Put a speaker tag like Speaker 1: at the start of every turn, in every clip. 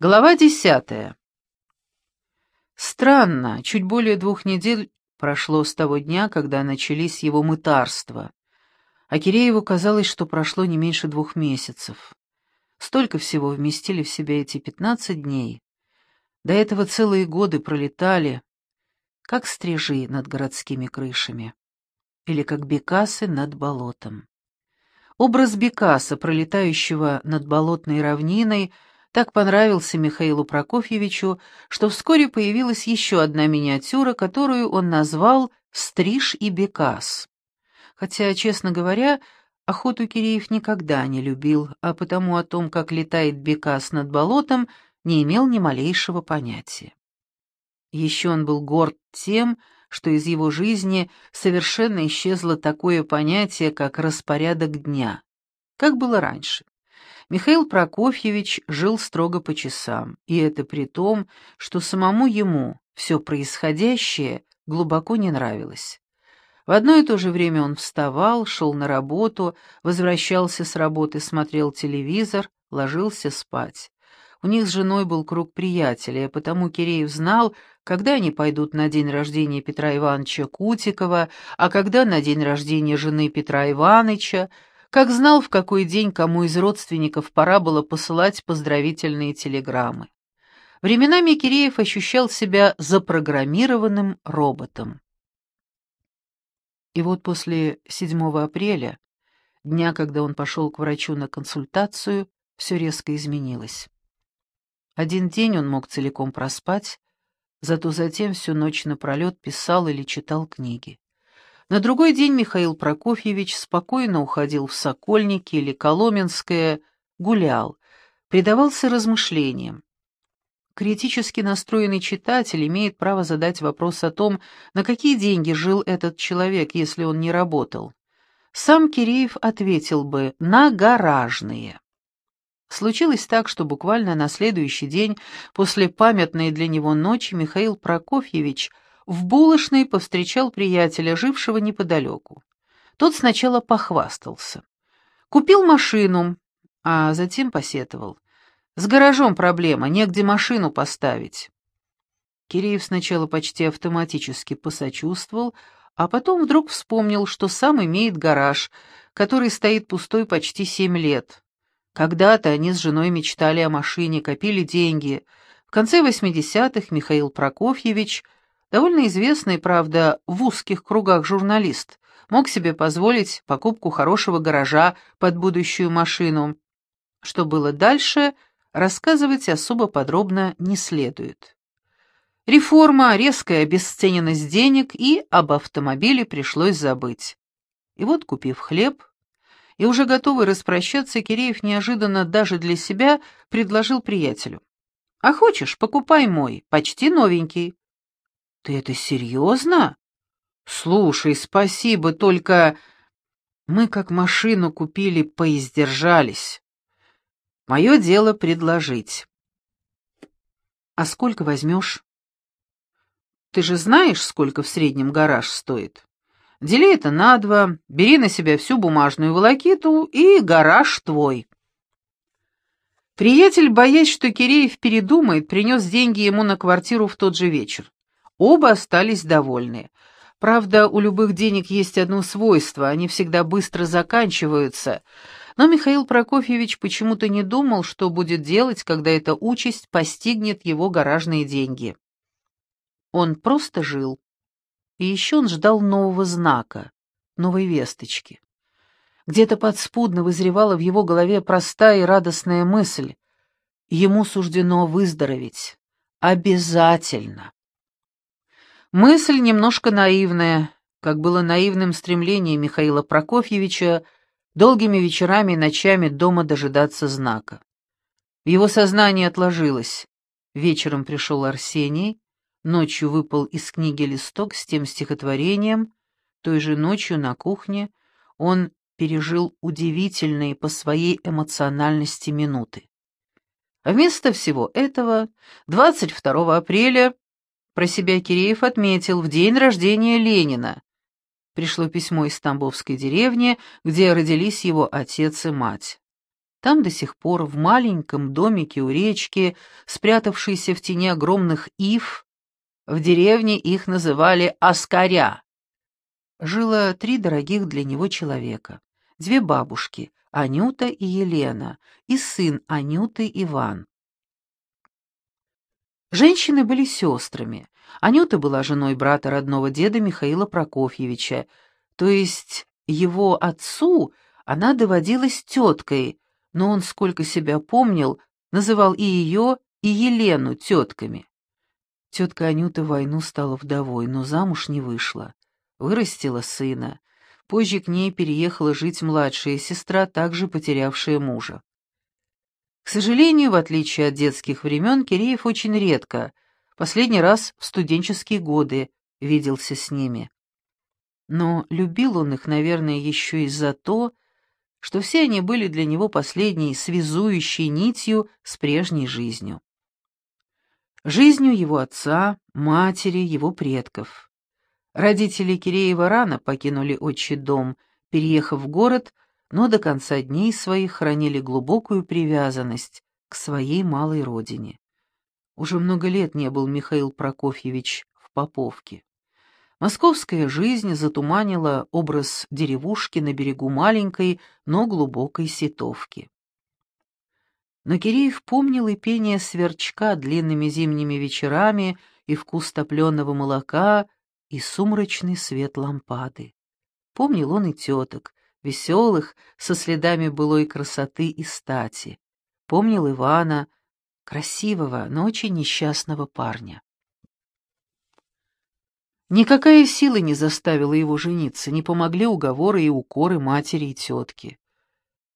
Speaker 1: Глава десятая. Странно, чуть более двух недель прошло с того дня, когда начались его мытарства. А Кирееву казалось, что прошло не меньше двух месяцев. Столько всего вместили в себя эти пятнадцать дней. До этого целые годы пролетали, как стрижи над городскими крышами, или как бекасы над болотом. Образ бекаса, пролетающего над болотной равниной, — так понравился Михаилу Прокофьевичу, что вскоре появилась еще одна миниатюра, которую он назвал «Стриж и Бекас». Хотя, честно говоря, охоту Киреев никогда не любил, а потому о том, как летает Бекас над болотом, не имел ни малейшего понятия. Еще он был горд тем, что из его жизни совершенно исчезло такое понятие, как распорядок дня, как было раньше. Михаил Прокофьевич жил строго по часам, и это при том, что самому ему все происходящее глубоко не нравилось. В одно и то же время он вставал, шел на работу, возвращался с работы, смотрел телевизор, ложился спать. У них с женой был круг приятелей, а потому Киреев знал, когда они пойдут на день рождения Петра Ивановича Кутикова, а когда на день рождения жены Петра Ивановича, как знал, в какой день кому из родственников пора было посылать поздравительные телеграммы. Временами Киреев ощущал себя запрограммированным роботом. И вот после 7 апреля, дня, когда он пошел к врачу на консультацию, все резко изменилось. Один день он мог целиком проспать, зато затем всю ночь напролет писал или читал книги. На другой день Михаил Прокофьевич спокойно уходил в Сокольники или Коломенское, гулял, предавался размышлениям. Критически настроенный читатель имеет право задать вопрос о том, на какие деньги жил этот человек, если он не работал. Сам Киреев ответил бы «на гаражные». Случилось так, что буквально на следующий день после памятной для него ночи Михаил Прокофьевич – в булочной повстречал приятеля, жившего неподалеку. Тот сначала похвастался. Купил машину, а затем посетовал. С гаражом проблема, негде машину поставить. Киреев сначала почти автоматически посочувствовал, а потом вдруг вспомнил, что сам имеет гараж, который стоит пустой почти семь лет. Когда-то они с женой мечтали о машине, копили деньги. В конце 80-х Михаил Прокофьевич – довольно известный, правда, в узких кругах журналист, мог себе позволить покупку хорошего гаража под будущую машину. Что было дальше, рассказывать особо подробно не следует. Реформа, резкая обесцененность денег и об автомобиле пришлось забыть. И вот, купив хлеб, и уже готовый распрощаться, Киреев неожиданно даже для себя предложил приятелю. «А хочешь, покупай мой, почти новенький. «Ты это серьезно?» «Слушай, спасибо, только мы как машину купили, поиздержались. Мое дело предложить». «А сколько возьмешь?» «Ты же знаешь, сколько в среднем гараж стоит? Дели это на два, бери на себя всю бумажную волокиту, и гараж твой». Приятель, боясь, что Киреев передумает, принес деньги ему на квартиру в тот же вечер. Оба остались довольны. Правда, у любых денег есть одно свойство — они всегда быстро заканчиваются. Но Михаил Прокофьевич почему-то не думал, что будет делать, когда эта участь постигнет его гаражные деньги. Он просто жил. И еще он ждал нового знака, новой весточки. Где-то подспудно вызревала в его голове простая и радостная мысль. Ему суждено выздороветь. Обязательно. Мысль немножко наивная, как было наивным стремление Михаила Прокофьевича долгими вечерами и ночами дома дожидаться знака. В его сознании отложилось. Вечером пришел Арсений, ночью выпал из книги листок с тем стихотворением, той же ночью на кухне он пережил удивительные по своей эмоциональности минуты. А вместо всего этого 22 апреля про себя Киреев отметил в день рождения Ленина. Пришло письмо из Тамбовской деревни, где родились его отец и мать. Там до сих пор, в маленьком домике у речки, спрятавшейся в тени огромных ив, в деревне их называли Аскаря, жило три дорогих для него человека. Две бабушки, Анюта и Елена, и сын Анюты Иван. Женщины были сестрами. Анюта была женой брата родного деда Михаила Прокофьевича, то есть его отцу она доводилась теткой, но он, сколько себя помнил, называл и ее, и Елену тетками. Тетка Анюта войну стала вдовой, но замуж не вышла. Вырастила сына. Позже к ней переехала жить младшая сестра, также потерявшая мужа. К сожалению, в отличие от детских времен, Киреев очень редко, последний раз в студенческие годы, виделся с ними. Но любил он их, наверное, еще и за то, что все они были для него последней связующей нитью с прежней жизнью. Жизнью его отца, матери, его предков. Родители Киреева рано покинули отчий дом, переехав в город но до конца дней своих хранили глубокую привязанность к своей малой родине. Уже много лет не был Михаил Прокофьевич в Поповке. Московская жизнь затуманила образ деревушки на берегу маленькой, но глубокой сетовки. Но Киреев помнил и пение сверчка длинными зимними вечерами, и вкус топленого молока, и сумрачный свет лампады. Помнил он и теток, веселых, со следами былой красоты и стати. Помнил Ивана, красивого, но очень несчастного парня. Никакая сила не заставила его жениться, не помогли уговоры и укоры матери и тетки.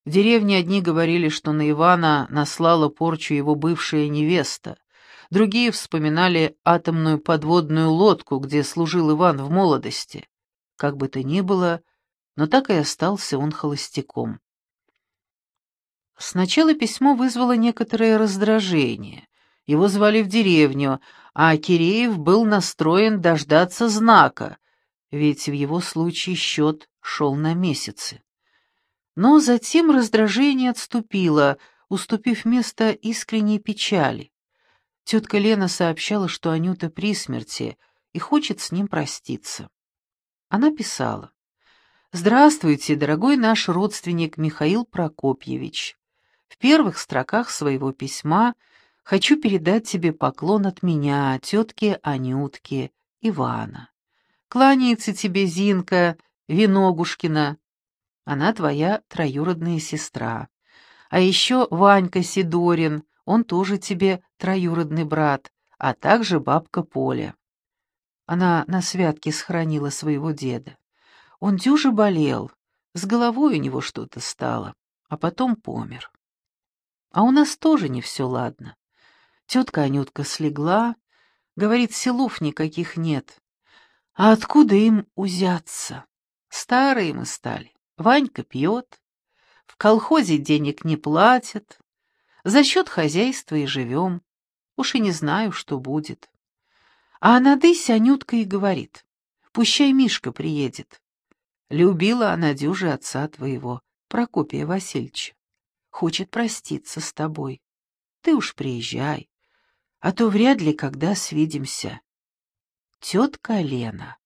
Speaker 1: В деревне одни говорили, что на Ивана наслала порчу его бывшая невеста, другие вспоминали атомную подводную лодку, где служил Иван в молодости. Как бы то ни было, но так и остался он холостяком. Сначала письмо вызвало некоторое раздражение. Его звали в деревню, а Киреев был настроен дождаться знака, ведь в его случае счет шел на месяцы. Но затем раздражение отступило, уступив место искренней печали. Тетка Лена сообщала, что Анюта при смерти и хочет с ним проститься. Она писала. «Здравствуйте, дорогой наш родственник Михаил Прокопьевич. В первых строках своего письма хочу передать тебе поклон от меня, тетки Анютки, Ивана. Кланяется тебе Зинка Виногушкина. Она твоя троюродная сестра. А еще Ванька Сидорин, он тоже тебе троюродный брат, а также бабка Поля. Она на святке сохранила своего деда. Он дюже болел, с головой у него что-то стало, а потом помер. А у нас тоже не все ладно. Тетка Анютка слегла, говорит, селов никаких нет. А откуда им узяться? Старые мы стали. Ванька пьет, в колхозе денег не платят, за счет хозяйства и живем. Уж и не знаю, что будет. А надысь Анютка и говорит, пущай Мишка приедет. Любила она дюже отца твоего, Прокопия Васильевича. Хочет проститься с тобой. Ты уж приезжай, а то вряд ли когда свидимся. Тетка Лена.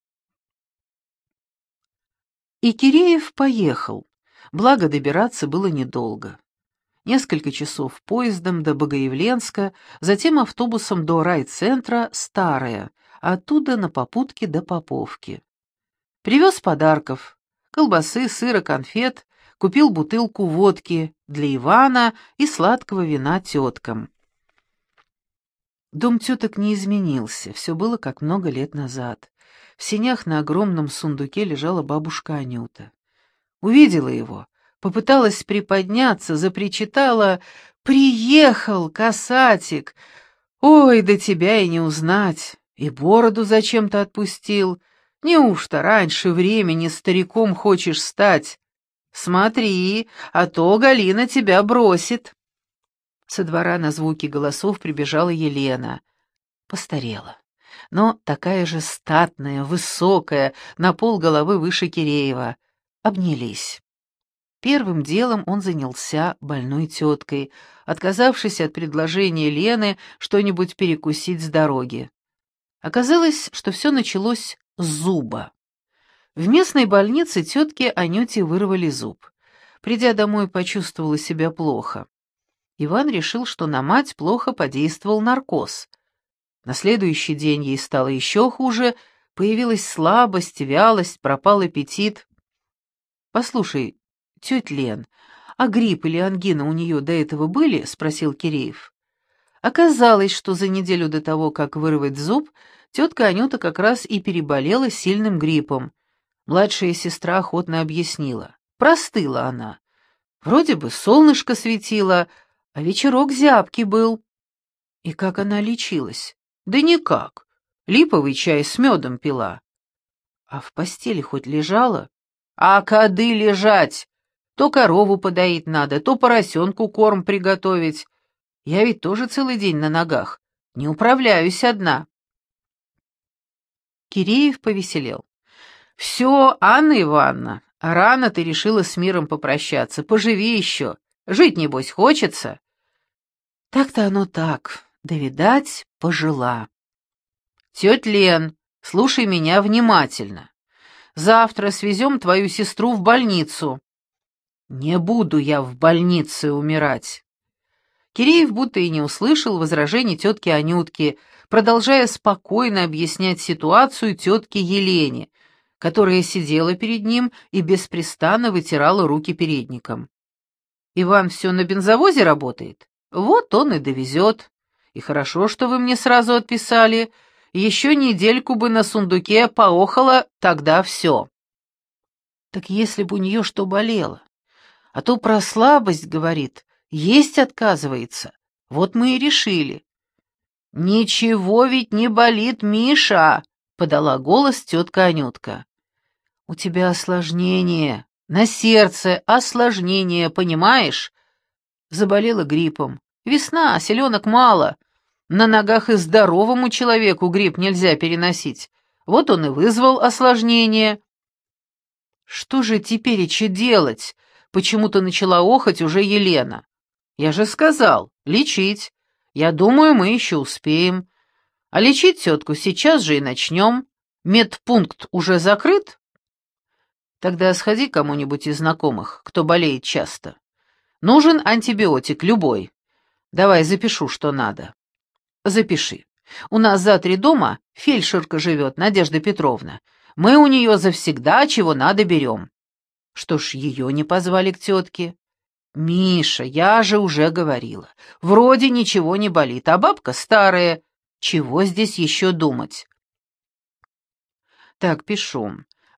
Speaker 1: И Киреев поехал, благо добираться было недолго. Несколько часов поездом до Богоявленска, затем автобусом до райцентра Старая, оттуда на попутке до Поповки. Привез подарков, колбасы, сыра, конфет, купил бутылку водки для Ивана и сладкого вина теткам. Дом теток не изменился, все было как много лет назад. В сенях на огромном сундуке лежала бабушка Анюта. Увидела его, попыталась приподняться, запричитала «Приехал, касатик! Ой, да тебя и не узнать! И бороду зачем-то отпустил!» Неужто раньше времени стариком хочешь стать? Смотри, а то Галина тебя бросит. Со двора на звуки голосов прибежала Елена. Постарела, но такая же статная, высокая, на пол головы выше Киреева. Обнялись. Первым делом он занялся больной теткой, отказавшись от предложения Лены что-нибудь перекусить с дороги. Оказалось, что все началось зуба. В местной больнице тетке Анюте вырвали зуб. Придя домой, почувствовала себя плохо. Иван решил, что на мать плохо подействовал наркоз. На следующий день ей стало еще хуже, появилась слабость, вялость, пропал аппетит. «Послушай, тетя Лен, а грипп или ангина у нее до этого были?» — спросил Киреев. Оказалось, что за неделю до того, как вырвать зуб, тетка Анюта как раз и переболела сильным гриппом. Младшая сестра охотно объяснила. Простыла она. Вроде бы солнышко светило, а вечерок зябкий был. И как она лечилась? Да никак. Липовый чай с медом пила. А в постели хоть лежала? А кады лежать? То корову подоить надо, то поросенку корм приготовить. Я ведь тоже целый день на ногах. Не управляюсь одна. Киреев повеселел. «Все, Анна Ивановна, рано ты решила с миром попрощаться. Поживи еще. Жить, небось, хочется?» «Так-то оно так. Да, видать, пожила». «Тетя Лен, слушай меня внимательно. Завтра свезем твою сестру в больницу». «Не буду я в больнице умирать». Киреев будто и не услышал возражений тетки Анютки, продолжая спокойно объяснять ситуацию тетке Елене, которая сидела перед ним и беспрестанно вытирала руки передником. «Иван все на бензовозе работает? Вот он и довезет. И хорошо, что вы мне сразу отписали. Еще недельку бы на сундуке поохала, тогда все». «Так если бы у нее что болело? А то про слабость, говорит, есть отказывается. Вот мы и решили». «Ничего ведь не болит, Миша!» — подала голос тетка Анютка. «У тебя осложнение, на сердце осложнение, понимаешь?» Заболела гриппом. Весна, селенок мало. На ногах и здоровому человеку грипп нельзя переносить. Вот он и вызвал осложнение. «Что же теперь еще делать?» — почему-то начала охоть уже Елена. «Я же сказал, лечить. Я думаю, мы еще успеем. А лечить тетку сейчас же и начнем. Медпункт уже закрыт? Тогда сходи кому-нибудь из знакомых, кто болеет часто. Нужен антибиотик, любой. Давай запишу, что надо. Запиши. У нас за три дома фельдшерка живет, Надежда Петровна. Мы у нее завсегда чего надо берем. Что ж, ее не позвали к тетке? Миша, я же уже говорила. Вроде ничего не болит, а бабка старая, чего здесь еще думать? Так, пишу.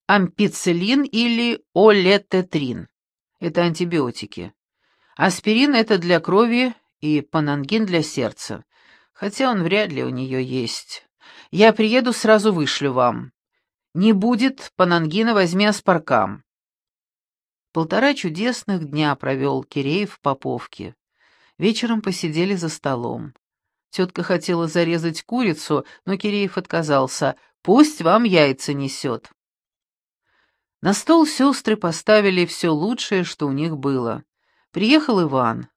Speaker 1: Ампицилин или олететрин. Это антибиотики. Аспирин — это для крови и панангин для сердца. Хотя он вряд ли у нее есть. Я приеду, сразу вышлю вам. Не будет панангина, возьми аспаркам. Полтора чудесных дня провел Киреев в Поповке. Вечером посидели за столом. Тетка хотела зарезать курицу, но Киреев отказался. «Пусть вам яйца несет». На стол сестры поставили все лучшее, что у них было. Приехал Иван.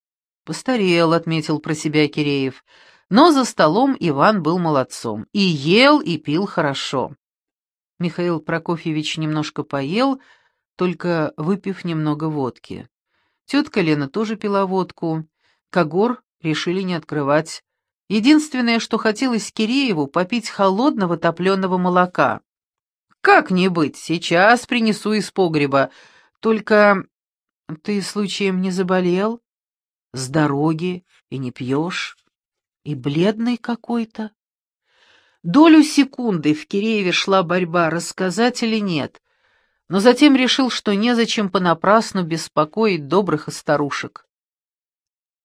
Speaker 1: «Постарел», — отметил про себя Киреев. Но за столом Иван был молодцом. И ел, и пил хорошо. Михаил Прокофьевич немножко поел, только выпив немного водки. Тетка Лена тоже пила водку. Когор решили не открывать. Единственное, что хотелось Кирееву, попить холодного топленого молока. «Как не быть, сейчас принесу из погреба. Только ты случаем не заболел? С дороги и не пьешь? И бледный какой-то?» Долю секунды в Кирееве шла борьба, рассказать или нет, но затем решил, что незачем понапрасну беспокоить добрых и старушек.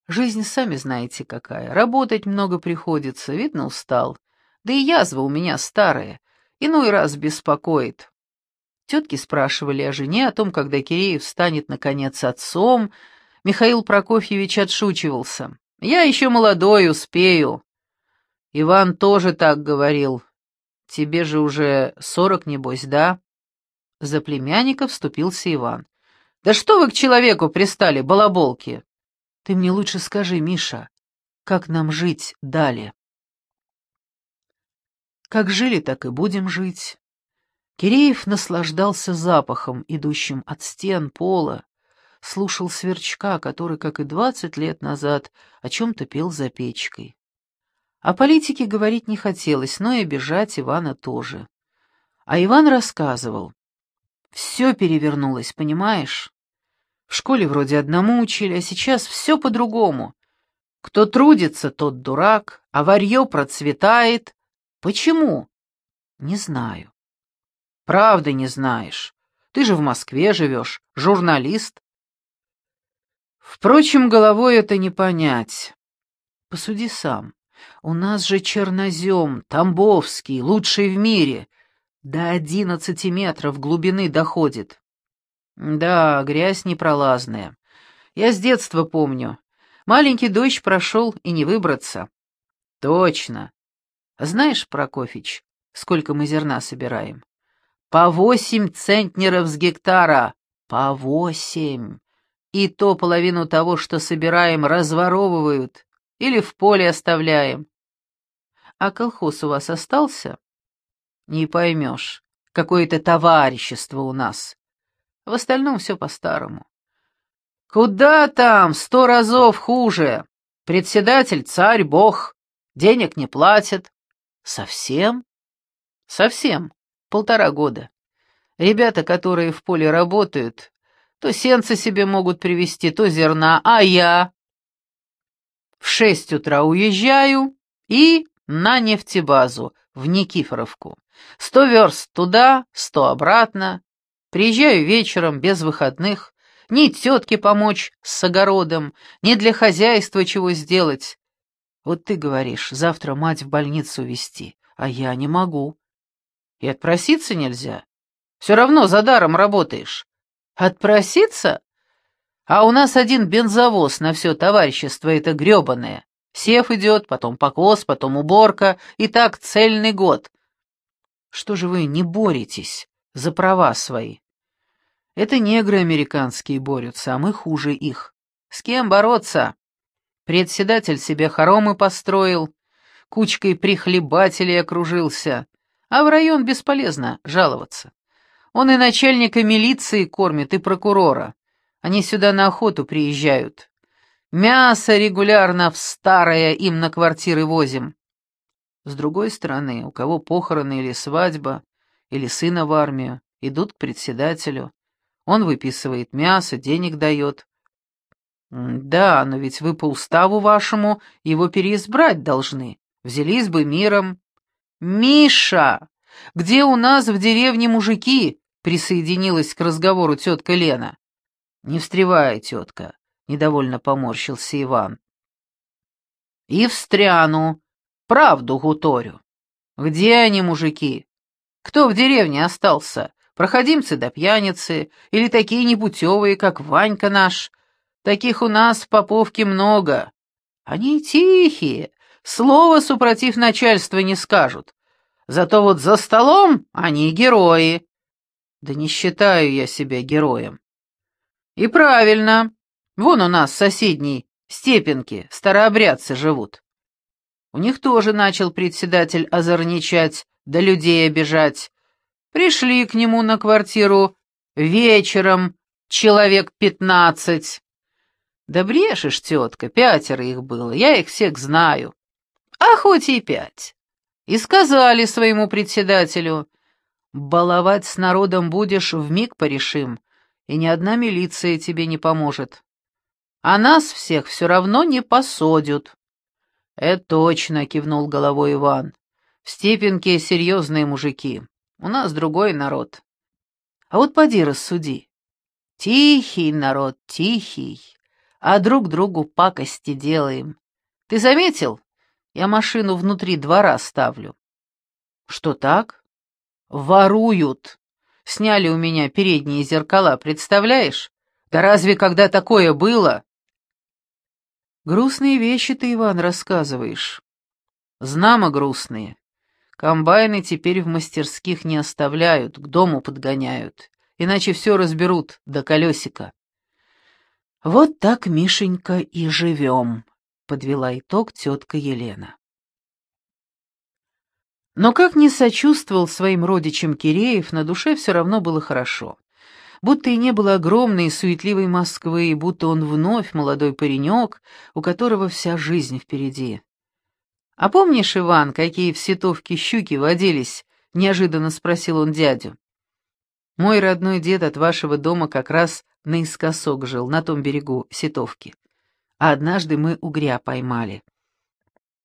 Speaker 1: Жизнь, сами знаете, какая. Работать много приходится, видно, устал. Да и язва у меня старая, иной раз беспокоит. Тетки спрашивали о жене, о том, когда Киреев станет, наконец, отцом. Михаил Прокофьевич отшучивался. «Я еще молодой, успею». Иван тоже так говорил. «Тебе же уже сорок, небось, да?» За племянника вступился Иван. Да что вы к человеку пристали, балаболки? Ты мне лучше скажи, Миша, как нам жить далее? Как жили, так и будем жить. Киреев наслаждался запахом, идущим от стен, пола, слушал сверчка, который, как и двадцать лет назад, о чем-то пел за печкой. О политике говорить не хотелось, но и обижать Ивана тоже. А Иван рассказывал. Все перевернулось, понимаешь? В школе вроде одному учили, а сейчас все по-другому. Кто трудится, тот дурак, а варье процветает. Почему? Не знаю. Правда не знаешь. Ты же в Москве живешь, журналист. Впрочем, головой это не понять. Посуди сам. У нас же чернозем, Тамбовский, лучший в мире. До одиннадцати метров глубины доходит. Да, грязь непролазная. Я с детства помню. Маленький дождь прошел, и не выбраться. Точно. Знаешь, Прокофич, сколько мы зерна собираем? По восемь центнеров с гектара. По восемь. И то половину того, что собираем, разворовывают или в поле оставляем. А колхоз у вас остался? Не поймешь. Какое-то товарищество у нас. В остальном все по-старому. Куда там, сто разов хуже. Председатель, царь, бог. Денег не платят. Совсем? Совсем. Полтора года. Ребята, которые в поле работают, то сенцы себе могут привезти, то зерна, а я в шесть утра уезжаю и на нефтебазу, в Никифоровку. Сто верст туда, сто обратно. Приезжаю вечером, без выходных. Ни тетке помочь с огородом, ни для хозяйства чего сделать. Вот ты говоришь, завтра мать в больницу везти, а я не могу. И отпроситься нельзя. Все равно за даром работаешь. Отпроситься? А у нас один бензовоз на все товарищество это гребаное. Сев идет, потом покос, потом уборка, и так цельный год. Что же вы не боретесь за права свои? Это негры американские борются, а мы хуже их. С кем бороться? Председатель себе хоромы построил, кучкой прихлебателей окружился, а в район бесполезно жаловаться. Он и начальника милиции кормит, и прокурора. Они сюда на охоту приезжают. Мясо регулярно в старое им на квартиры возим. С другой стороны, у кого похороны или свадьба, или сына в армию, идут к председателю. Он выписывает мясо, денег дает. Да, но ведь вы по уставу вашему его переизбрать должны. Взялись бы миром. «Миша! Где у нас в деревне мужики?» присоединилась к разговору тетка Лена. «Не встревай, тетка», — недовольно поморщился Иван. «И встряну, правду гуторю. Где они, мужики? Кто в деревне остался? Проходимцы да пьяницы, или такие непутевые, как Ванька наш? Таких у нас в Поповке много. Они тихие, слова супротив начальства не скажут. Зато вот за столом они герои. Да не считаю я себя героем. «И правильно. Вон у нас соседней степенки, старообрядцы живут. У них тоже начал председатель озорничать, да людей обижать. Пришли к нему на квартиру вечером, человек пятнадцать. Да брешешь, тетка, пятеро их было, я их всех знаю. А хоть и пять. И сказали своему председателю, баловать с народом будешь, вмиг порешим, и ни одна милиция тебе не поможет. А нас всех все равно не посадят. «Это точно», — кивнул головой Иван. «В Степенке серьезные мужики. У нас другой народ. А вот поди рассуди. Тихий народ, тихий, а друг другу пакости делаем. Ты заметил? Я машину внутри двора ставлю». «Что так?» «Воруют!» Сняли у меня передние зеркала, представляешь? Да разве когда такое было? Грустные вещи ты, Иван, рассказываешь. Знамо грустные. Комбайны теперь в мастерских не оставляют, к дому подгоняют. иначе все разберут до колесика. Вот так, Мишенька, и живем, — подвела итог тетка Елена. Но как не сочувствовал своим родичам Киреев, на душе все равно было хорошо. Будто и не было огромной и суетливой Москвы, и будто он вновь молодой паренек, у которого вся жизнь впереди. «А помнишь, Иван, какие в сетовке щуки водились?» — неожиданно спросил он дядю. «Мой родной дед от вашего дома как раз наискосок жил, на том берегу сетовки. А однажды мы угря поймали.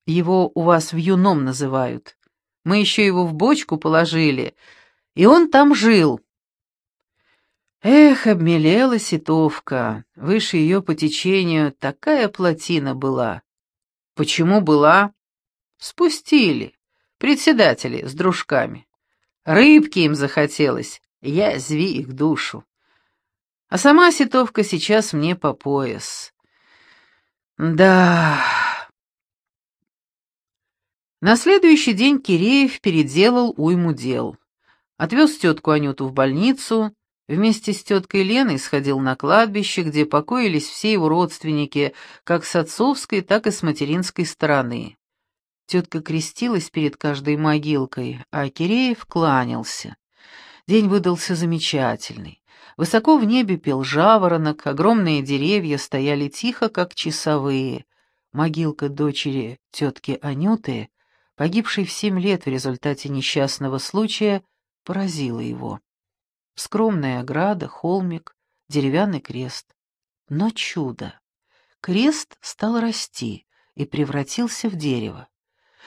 Speaker 1: Его у вас в юном называют. Мы еще его в бочку положили, и он там жил. Эх, обмелела ситовка, выше ее по течению такая плотина была. Почему была? Спустили, председатели с дружками. Рыбки им захотелось, я зви их душу. А сама ситовка сейчас мне по пояс. Да... На следующий день Киреев переделал уйму дел. Отвез тетку Анюту в больницу, вместе с теткой Леной сходил на кладбище, где покоились все его родственники, как с отцовской, так и с материнской стороны. Тетка крестилась перед каждой могилкой, а Киреев кланялся. День выдался замечательный. Высоко в небе пел жаворонок, огромные деревья стояли тихо, как часовые. Могилка дочери тетки Анюты — погибший в семь лет в результате несчастного случая, поразило его. Скромная ограда, холмик, деревянный крест. Но чудо! Крест стал расти и превратился в дерево.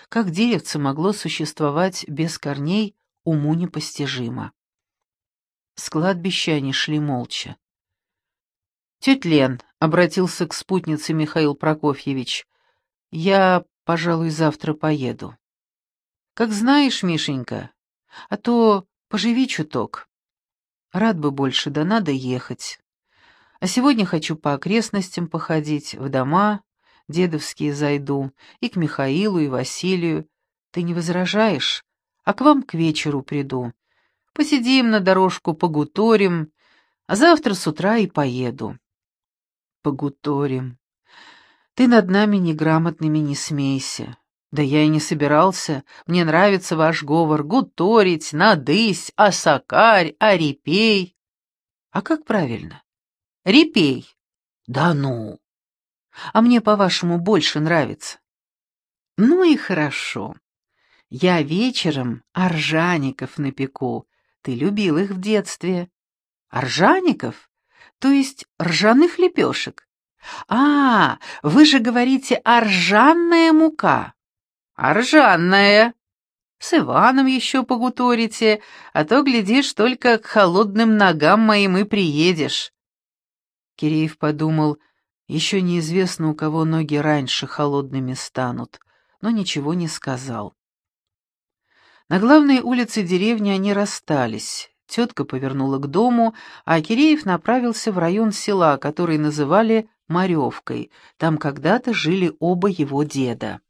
Speaker 1: Как деревце могло существовать без корней, уму непостижимо. С кладбища они шли молча. «Тетя Лен», — обратился к спутнице Михаил Прокофьевич, — «я, пожалуй, завтра поеду». Как знаешь, Мишенька, а то поживи чуток. Рад бы больше, да надо ехать. А сегодня хочу по окрестностям походить, в дома, дедовские зайду, и к Михаилу, и Василию. Ты не возражаешь? А к вам к вечеру приду. Посидим на дорожку, погуторим, а завтра с утра и поеду. Погуторим. Ты над нами неграмотными не смейся. «Да я и не собирался. Мне нравится ваш говор. Гуторить, надысь, осакарь, арепей». «А как правильно?» «Репей». «Да ну!» «А мне, по-вашему, больше нравится». «Ну и хорошо. Я вечером оржаников напеку. Ты любил их в детстве». «Оржаников? То есть ржаных лепешек?» «А, вы же говорите «оржанная мука». А ржаная? С Иваном еще погуторите, а то, глядишь, только к холодным ногам моим и приедешь. Киреев подумал, еще неизвестно, у кого ноги раньше холодными станут, но ничего не сказал. На главной улице деревни они расстались. Тетка повернула к дому, а Киреев направился в район села, который называли Маревкой. Там когда-то жили оба его деда.